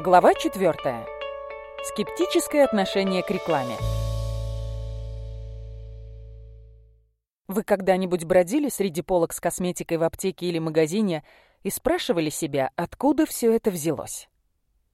Глава 4. Скептическое отношение к рекламе. Вы когда-нибудь бродили среди полок с косметикой в аптеке или магазине и спрашивали себя, откуда все это взялось?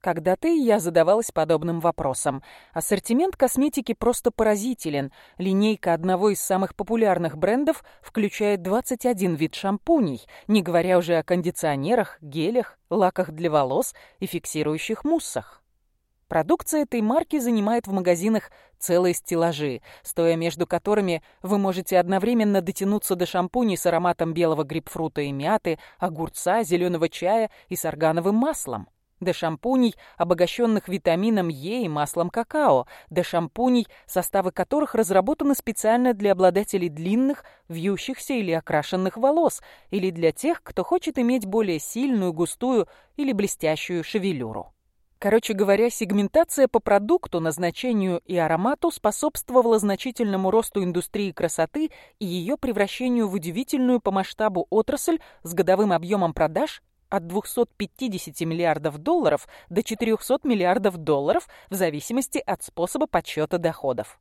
Когда-то и я задавалась подобным вопросом. Ассортимент косметики просто поразителен. Линейка одного из самых популярных брендов включает 21 вид шампуней, не говоря уже о кондиционерах, гелях, лаках для волос и фиксирующих муссах. Продукция этой марки занимает в магазинах целые стеллажи, стоя между которыми вы можете одновременно дотянуться до шампуней с ароматом белого грейпфрута и мяты, огурца, зеленого чая и с органовым маслом до шампуней, обогащенных витамином Е и маслом какао, до шампуней, составы которых разработаны специально для обладателей длинных, вьющихся или окрашенных волос, или для тех, кто хочет иметь более сильную, густую или блестящую шевелюру. Короче говоря, сегментация по продукту, назначению и аромату способствовала значительному росту индустрии красоты и ее превращению в удивительную по масштабу отрасль с годовым объемом продаж от 250 миллиардов долларов до 400 миллиардов долларов в зависимости от способа подсчета доходов.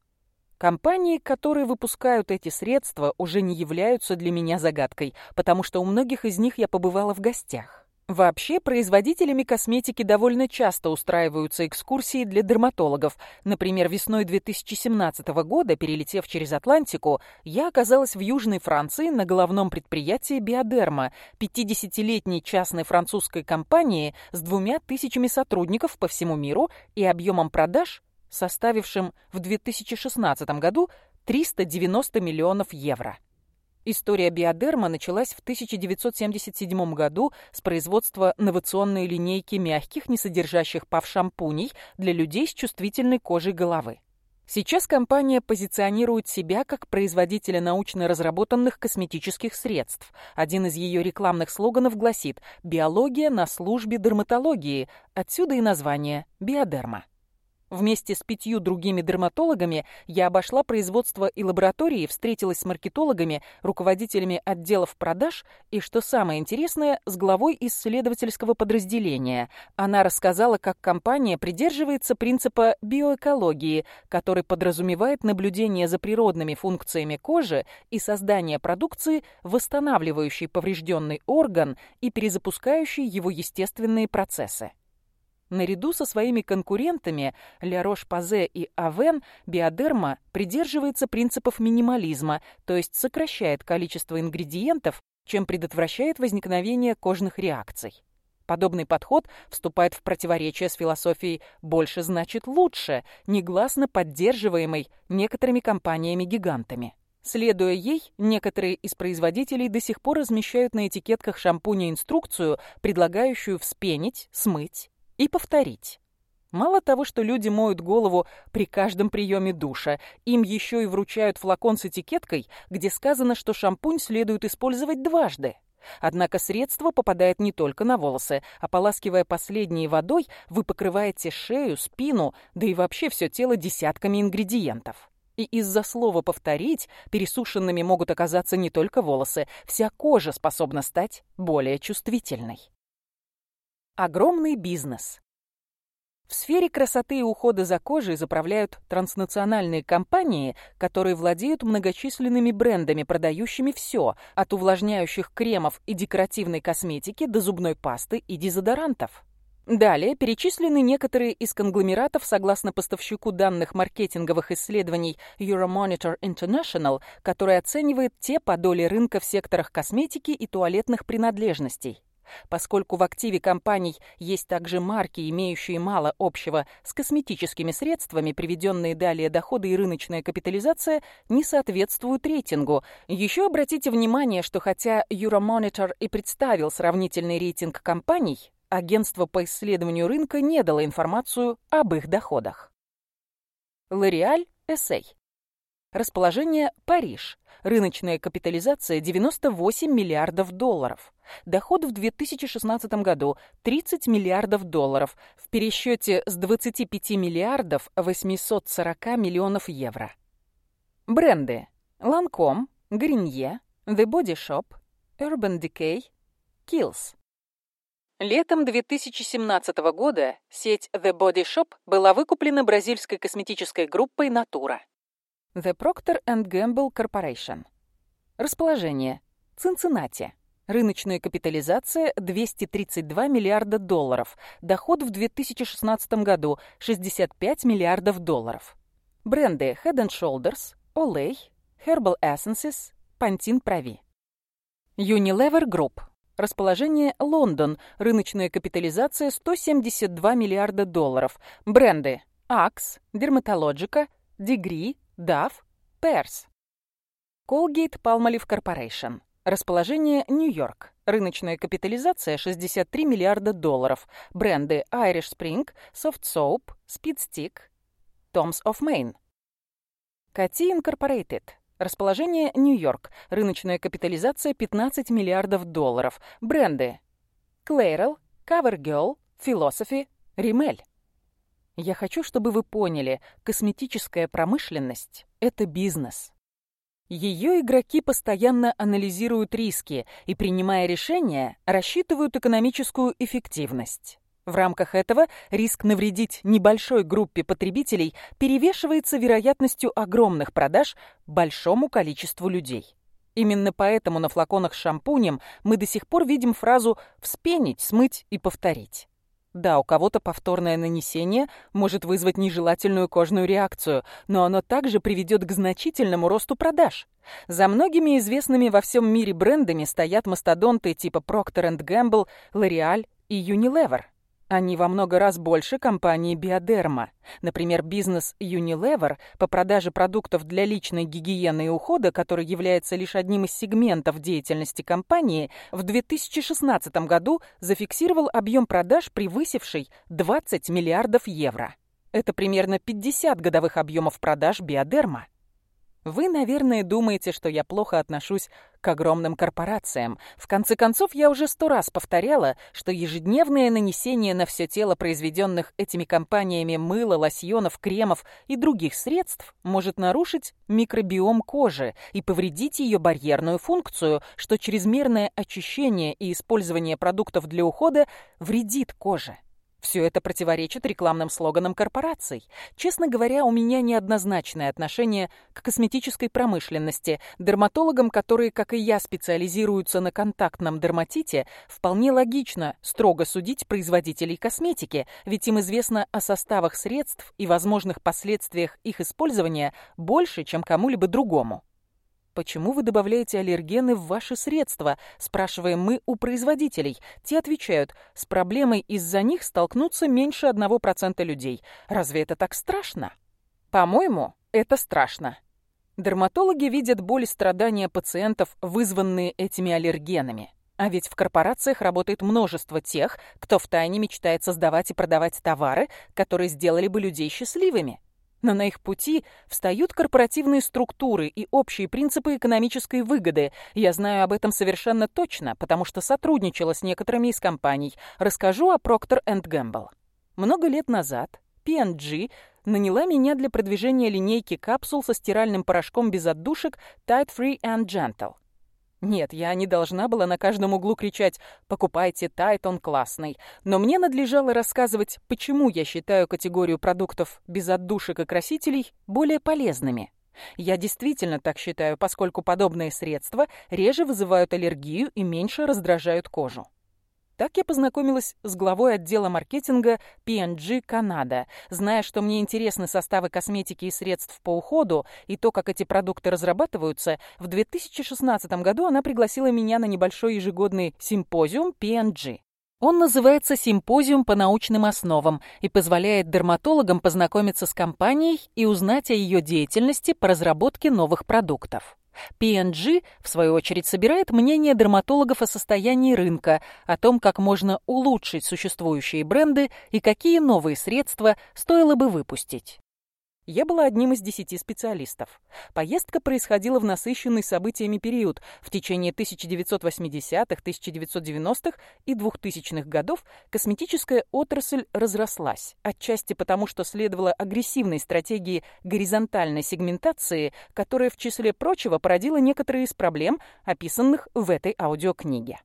Компании, которые выпускают эти средства, уже не являются для меня загадкой, потому что у многих из них я побывала в гостях. Вообще, производителями косметики довольно часто устраиваются экскурсии для дерматологов. Например, весной 2017 года, перелетев через Атлантику, я оказалась в Южной Франции на головном предприятии «Биодерма» 50-летней частной французской компании с двумя тысячами сотрудников по всему миру и объемом продаж, составившим в 2016 году 390 миллионов евро. История биодерма началась в 1977 году с производства новационной линейки мягких, не содержащих пав шампуней для людей с чувствительной кожей головы. Сейчас компания позиционирует себя как производителя научно разработанных косметических средств. Один из ее рекламных слоганов гласит «Биология на службе дерматологии», отсюда и название «Биодерма». Вместе с пятью другими дерматологами я обошла производство и лаборатории, встретилась с маркетологами, руководителями отделов продаж и, что самое интересное, с главой исследовательского подразделения. Она рассказала, как компания придерживается принципа биоэкологии, который подразумевает наблюдение за природными функциями кожи и создание продукции, восстанавливающей поврежденный орган и перезапускающей его естественные процессы. Наряду со своими конкурентами Лярош-Пазе и Авен биодерма придерживается принципов минимализма, то есть сокращает количество ингредиентов, чем предотвращает возникновение кожных реакций. Подобный подход вступает в противоречие с философией «больше значит лучше», негласно поддерживаемой некоторыми компаниями-гигантами. Следуя ей, некоторые из производителей до сих пор размещают на этикетках шампуня инструкцию, предлагающую вспенить, смыть, и повторить. Мало того, что люди моют голову при каждом приеме душа, им еще и вручают флакон с этикеткой, где сказано, что шампунь следует использовать дважды. Однако средство попадает не только на волосы. Ополаскивая последние водой, вы покрываете шею, спину, да и вообще все тело десятками ингредиентов. И из-за слова «повторить» пересушенными могут оказаться не только волосы, вся кожа способна стать более чувствительной. Огромный бизнес. В сфере красоты и ухода за кожей заправляют транснациональные компании, которые владеют многочисленными брендами, продающими все, от увлажняющих кремов и декоративной косметики до зубной пасты и дезодорантов. Далее перечислены некоторые из конгломератов согласно поставщику данных маркетинговых исследований Euromonitor International, который оценивает те по доле рынка в секторах косметики и туалетных принадлежностей. Поскольку в активе компаний есть также марки, имеющие мало общего с косметическими средствами, приведенные далее доходы и рыночная капитализация не соответствуют рейтингу. Еще обратите внимание, что хотя Euromonitor и представил сравнительный рейтинг компаний, агентство по исследованию рынка не дало информацию об их доходах. L'Oréal, Эссей. Расположение – Париж. Рыночная капитализация – 98 миллиардов долларов. Доход в 2016 году – 30 миллиардов долларов, в пересчете с 25 миллиардов 840 миллионов евро. Бренды – Lancome, Grenier, The Body Shop, Urban Decay, Kills. Летом 2017 года сеть The Body Shop была выкуплена бразильской косметической группой Natura. The Procter and Gamble Corporation. Расположение. Цинциннати. Рыночная капитализация 232 миллиарда долларов. Доход в 2016 году 65 миллиардов долларов. Бренды Head and Shoulders, Olay, Herbal Essences, Pantene Прави. Unilever Group. Расположение Лондон. Рыночная капитализация 172 миллиарда долларов. Бренды Axe, Dermalogica, Degree, Dove, Pears. Colgate-Palmolive Corporation. Расположение Нью-Йорк. Рыночная капитализация 63 миллиарда долларов. Бренды Irish Spring, Soft Soap, Speed Stick, Toms of Maine. Coty Incorporated. Расположение Нью-Йорк. Рыночная капитализация 15 миллиардов долларов. Бренды Clairol, Covergirl, Philosophy, Rimmel. Я хочу, чтобы вы поняли, косметическая промышленность – это бизнес. Ее игроки постоянно анализируют риски и, принимая решения, рассчитывают экономическую эффективность. В рамках этого риск навредить небольшой группе потребителей перевешивается вероятностью огромных продаж большому количеству людей. Именно поэтому на флаконах с шампунем мы до сих пор видим фразу «вспенить», «смыть» и «повторить». Да, у кого-то повторное нанесение может вызвать нежелательную кожную реакцию, но оно также приведет к значительному росту продаж. За многими известными во всем мире брендами стоят мастодонты типа Procter Gamble, L'Oreal и Unilever. Они во много раз больше компании Биодерма. Например, бизнес Unilever по продаже продуктов для личной гигиены и ухода, который является лишь одним из сегментов деятельности компании, в 2016 году зафиксировал объем продаж, превысивший 20 миллиардов евро. Это примерно 50 годовых объемов продаж Биодерма. Вы, наверное, думаете, что я плохо отношусь к огромным корпорациям. В конце концов, я уже сто раз повторяла, что ежедневное нанесение на все тело произведенных этими компаниями мыла, лосьонов, кремов и других средств может нарушить микробиом кожи и повредить ее барьерную функцию, что чрезмерное очищение и использование продуктов для ухода вредит коже. Все это противоречит рекламным слоганам корпораций. Честно говоря, у меня неоднозначное отношение к косметической промышленности. Дерматологам, которые, как и я, специализируются на контактном дерматите, вполне логично строго судить производителей косметики, ведь им известно о составах средств и возможных последствиях их использования больше, чем кому-либо другому. «Почему вы добавляете аллергены в ваши средства?» – спрашиваем мы у производителей. Те отвечают, с проблемой из-за них столкнутся меньше 1% людей. Разве это так страшно? По-моему, это страшно. Дерматологи видят боль и страдания пациентов, вызванные этими аллергенами. А ведь в корпорациях работает множество тех, кто втайне мечтает создавать и продавать товары, которые сделали бы людей счастливыми. Но на их пути встают корпоративные структуры и общие принципы экономической выгоды. Я знаю об этом совершенно точно, потому что сотрудничала с некоторыми из компаний. Расскажу о Procter Gamble. Много лет назад P&G наняла меня для продвижения линейки капсул со стиральным порошком без отдушек Tide Free and Gentle. Нет, я не должна была на каждом углу кричать «покупайте тайт, он классный», но мне надлежало рассказывать, почему я считаю категорию продуктов без отдушек и красителей более полезными. Я действительно так считаю, поскольку подобные средства реже вызывают аллергию и меньше раздражают кожу. Так я познакомилась с главой отдела маркетинга P&G Канада. Зная, что мне интересны составы косметики и средств по уходу и то, как эти продукты разрабатываются, в 2016 году она пригласила меня на небольшой ежегодный симпозиум P&G. Он называется «Симпозиум по научным основам» и позволяет дерматологам познакомиться с компанией и узнать о ее деятельности по разработке новых продуктов. PNG в свою очередь, собирает мнение дерматологов о состоянии рынка, о том, как можно улучшить существующие бренды и какие новые средства стоило бы выпустить. Я была одним из десяти специалистов. Поездка происходила в насыщенный событиями период в течение 1980-х, 1990-х и 2000-х годов косметическая отрасль разрослась, отчасти потому, что следовала агрессивной стратегии горизонтальной сегментации, которая, в числе прочего, породила некоторые из проблем, описанных в этой аудиокниге.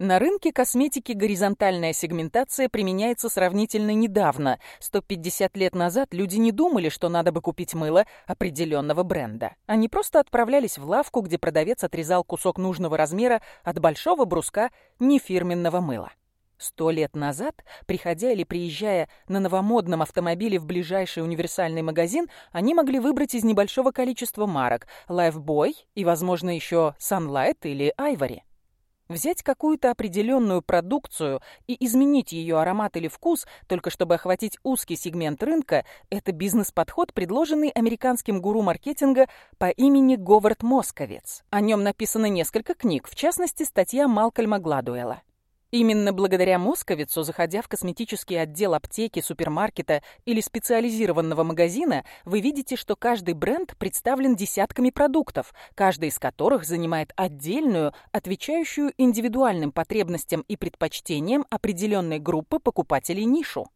На рынке косметики горизонтальная сегментация применяется сравнительно недавно. 150 лет назад люди не думали, что надо бы купить мыло определенного бренда. Они просто отправлялись в лавку, где продавец отрезал кусок нужного размера от большого бруска нефирменного мыла. Сто лет назад, приходя или приезжая на новомодном автомобиле в ближайший универсальный магазин, они могли выбрать из небольшого количества марок Lifebuoy и, возможно, еще Sunlight или Ivory. Взять какую-то определенную продукцию и изменить ее аромат или вкус, только чтобы охватить узкий сегмент рынка, это бизнес-подход, предложенный американским гуру маркетинга по имени Говард Московец. О нем написано несколько книг, в частности, статья Малкольма Гладуэла. Именно благодаря Московицу, заходя в косметический отдел аптеки, супермаркета или специализированного магазина, вы видите, что каждый бренд представлен десятками продуктов, каждый из которых занимает отдельную, отвечающую индивидуальным потребностям и предпочтениям определенной группы покупателей нишу.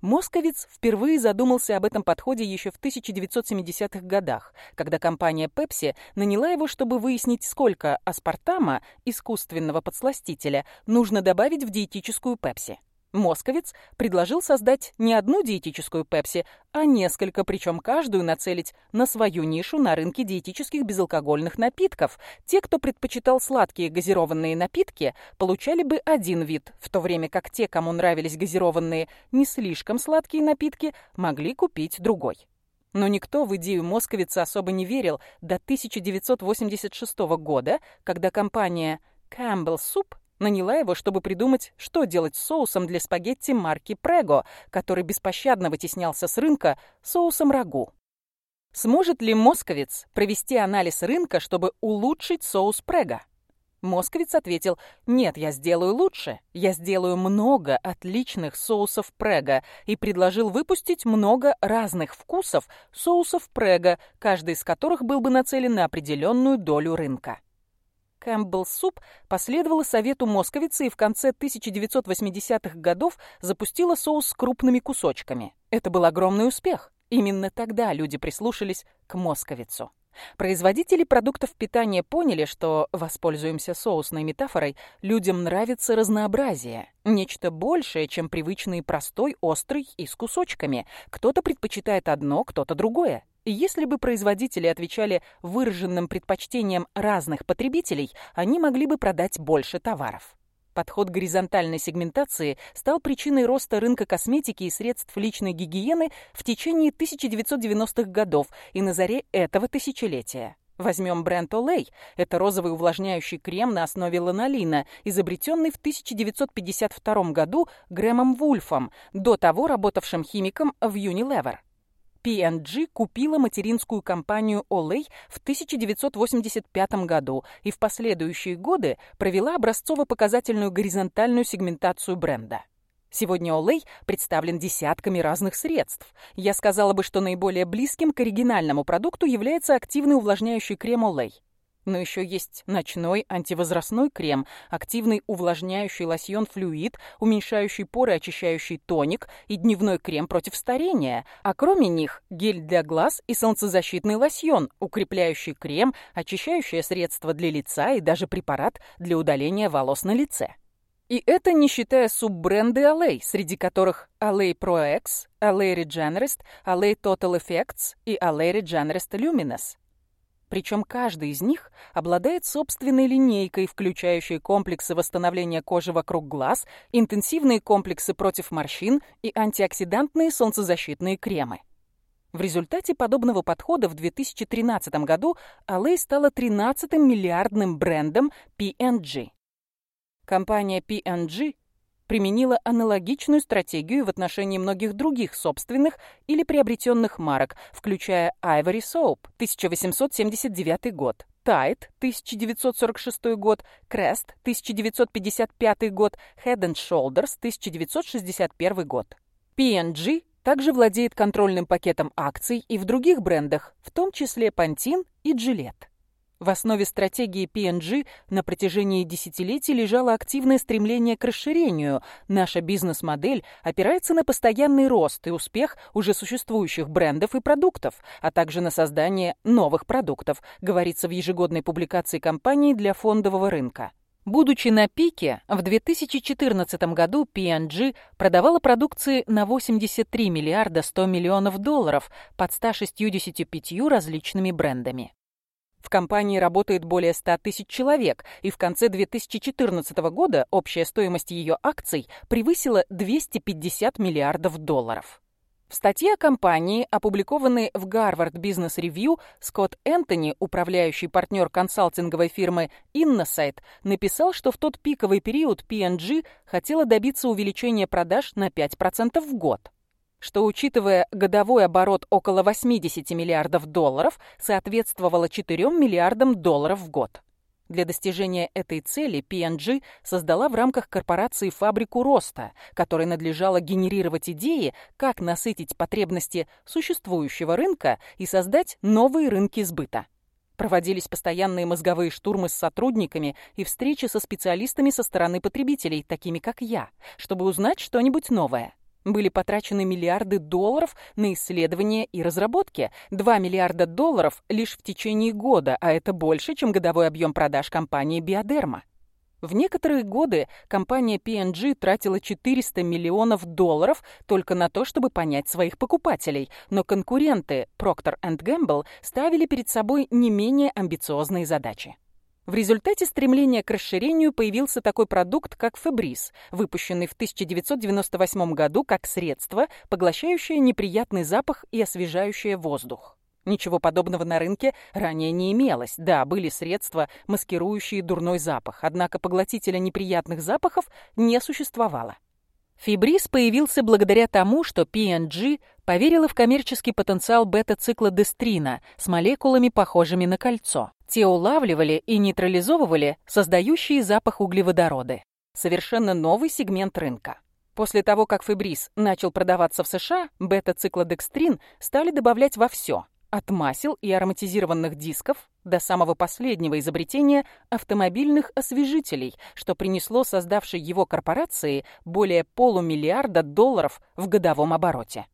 Московец впервые задумался об этом подходе еще в 1970-х годах, когда компания Pepsi наняла его, чтобы выяснить, сколько аспартама, искусственного подсластителя, нужно добавить в диетическую Pepsi. Московец предложил создать не одну диетическую пепси, а несколько, причем каждую нацелить на свою нишу на рынке диетических безалкогольных напитков. Те, кто предпочитал сладкие газированные напитки, получали бы один вид, в то время как те, кому нравились газированные не слишком сладкие напитки, могли купить другой. Но никто в идею московица особо не верил до 1986 года, когда компания Campbell Soup Наняла его, чтобы придумать, что делать с соусом для спагетти марки Прего, который беспощадно вытеснялся с рынка соусом рагу. Сможет ли московец провести анализ рынка, чтобы улучшить соус Прего? Московец ответил, «Нет, я сделаю лучше. Я сделаю много отличных соусов Прего» и предложил выпустить много разных вкусов соусов Прего, каждый из которых был бы нацелен на определенную долю рынка. Campbell Soup последовала совету Московица и в конце 1980-х годов запустила соус с крупными кусочками. Это был огромный успех. Именно тогда люди прислушались к Московицу. Производители продуктов питания поняли, что, воспользуемся соусной метафорой, людям нравится разнообразие, нечто большее, чем привычный простой, острый и с кусочками. Кто-то предпочитает одно, кто-то другое. И если бы производители отвечали выраженным предпочтениям разных потребителей, они могли бы продать больше товаров. Подход горизонтальной сегментации стал причиной роста рынка косметики и средств личной гигиены в течение 1990-х годов и на заре этого тысячелетия. Возьмем бренд Olay. Это розовый увлажняющий крем на основе ланолина, изобретенный в 1952 году Грэмом Вульфом, до того работавшим химиком в Unilever. P&G купила материнскую компанию Olay в 1985 году и в последующие годы провела образцово-показательную горизонтальную сегментацию бренда. Сегодня Olay представлен десятками разных средств. Я сказала бы, что наиболее близким к оригинальному продукту является активный увлажняющий крем Olay. Но еще есть ночной антивозрастной крем, активный увлажняющий лосьон флюид, уменьшающий поры очищающий тоник и дневной крем против старения. А кроме них гель для глаз и солнцезащитный лосьон, укрепляющий крем, очищающее средство для лица и даже препарат для удаления волос на лице. И это не считая суббренды Allay, среди которых Allay Pro X, Allay Regenerist, Allay Total Effects и Allay Regenerist Luminous. Причем каждый из них обладает собственной линейкой, включающей комплексы восстановления кожи вокруг глаз, интенсивные комплексы против морщин и антиоксидантные солнцезащитные кремы. В результате подобного подхода в 2013 году Allay стала 13-м миллиардным брендом P&G. Компания P&G применила аналогичную стратегию в отношении многих других собственных или приобретенных марок, включая Ivory Soap 1879 год, Tide 1946 год, Crest 1955 год, Head and Shoulders 1961 год. P&G также владеет контрольным пакетом акций и в других брендах, в том числе Pantene и Gillette. В основе стратегии P&G на протяжении десятилетий лежало активное стремление к расширению. Наша бизнес-модель опирается на постоянный рост и успех уже существующих брендов и продуктов, а также на создание новых продуктов, говорится в ежегодной публикации компании для фондового рынка. Будучи на пике, в 2014 году P&G продавала продукции на 83 миллиарда 100 миллионов долларов под 165 различными брендами. В компании работает более 100 тысяч человек, и в конце 2014 года общая стоимость ее акций превысила 250 миллиардов долларов. В статье о компании, опубликованной в Гарвард Бизнес Ревью, Скотт Энтони, управляющий партнер консалтинговой фирмы Innosight, написал, что в тот пиковый период P&G хотела добиться увеличения продаж на 5% в год что, учитывая годовой оборот около 80 миллиардов долларов, соответствовало 4 миллиардам долларов в год. Для достижения этой цели P&G создала в рамках корпорации фабрику роста, которой надлежало генерировать идеи, как насытить потребности существующего рынка и создать новые рынки сбыта. Проводились постоянные мозговые штурмы с сотрудниками и встречи со специалистами со стороны потребителей, такими как я, чтобы узнать что-нибудь новое. Были потрачены миллиарды долларов на исследования и разработки. 2 миллиарда долларов лишь в течение года, а это больше, чем годовой объем продаж компании «Биодерма». В некоторые годы компания P&G тратила 400 миллионов долларов только на то, чтобы понять своих покупателей, но конкуренты Procter Gamble ставили перед собой не менее амбициозные задачи. В результате стремления к расширению появился такой продукт, как фебриз, выпущенный в 1998 году как средство, поглощающее неприятный запах и освежающее воздух. Ничего подобного на рынке ранее не имелось. Да, были средства, маскирующие дурной запах, однако поглотителя неприятных запахов не существовало. Фибриз появился благодаря тому, что P&G поверила в коммерческий потенциал бета-цикла дестрина с молекулами, похожими на кольцо. Те улавливали и нейтрализовывали создающие запах углеводороды. Совершенно новый сегмент рынка. После того, как фибрис начал продаваться в США, бета-циклодекстрин стали добавлять во все – от масел и ароматизированных дисков до самого последнего изобретения автомобильных освежителей, что принесло создавшей его корпорации более полумиллиарда долларов в годовом обороте.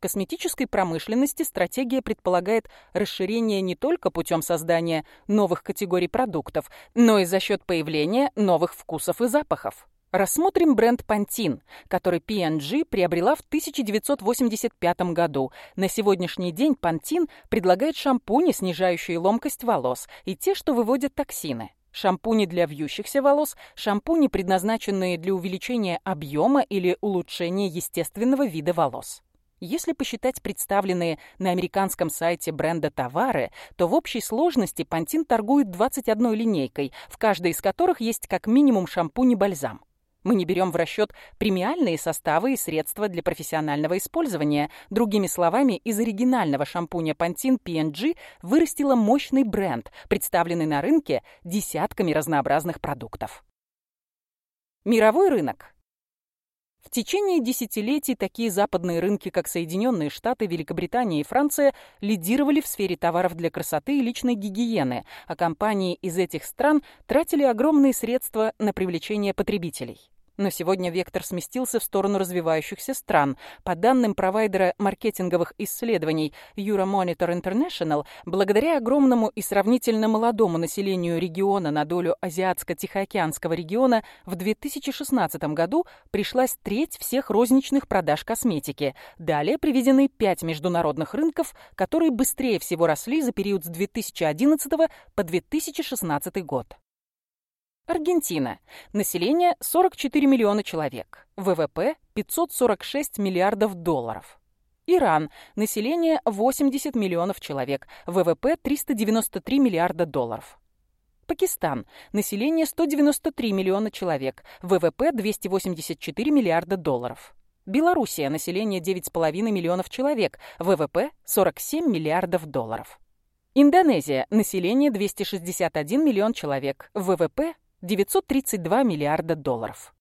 В косметической промышленности стратегия предполагает расширение не только путем создания новых категорий продуктов, но и за счет появления новых вкусов и запахов. Рассмотрим бренд Pantene, который P&G приобрела в 1985 году. На сегодняшний день Pantene предлагает шампуни, снижающие ломкость волос, и те, что выводят токсины. Шампуни для вьющихся волос, шампуни, предназначенные для увеличения объема или улучшения естественного вида волос. Если посчитать представленные на американском сайте бренда товары, то в общей сложности Пантин торгует 21 линейкой, в каждой из которых есть как минимум шампунь и бальзам. Мы не берем в расчет премиальные составы и средства для профессионального использования. Другими словами, из оригинального шампуня Pantene P&G вырастила мощный бренд, представленный на рынке десятками разнообразных продуктов. Мировой рынок в течение десятилетий такие западные рынки, как Соединенные Штаты, Великобритания и Франция, лидировали в сфере товаров для красоты и личной гигиены, а компании из этих стран тратили огромные средства на привлечение потребителей. Но сегодня вектор сместился в сторону развивающихся стран. По данным провайдера маркетинговых исследований Euromonitor International, благодаря огромному и сравнительно молодому населению региона на долю Азиатско-Тихоокеанского региона в 2016 году пришлась треть всех розничных продаж косметики. Далее приведены пять международных рынков, которые быстрее всего росли за период с 2011 по 2016 год. Аргентина. Население 44 миллиона человек. ВВП 546 миллиардов долларов. Иран. Население 80 миллионов человек. ВВП 393 миллиарда долларов. Пакистан. Население 193 миллиона человек. ВВП 284 миллиарда долларов. Белоруссия. Население 9,5 миллионов человек. ВВП 47 миллиардов долларов. Индонезия. Население 261 миллион человек. ВВП 932 миллиарда долларов.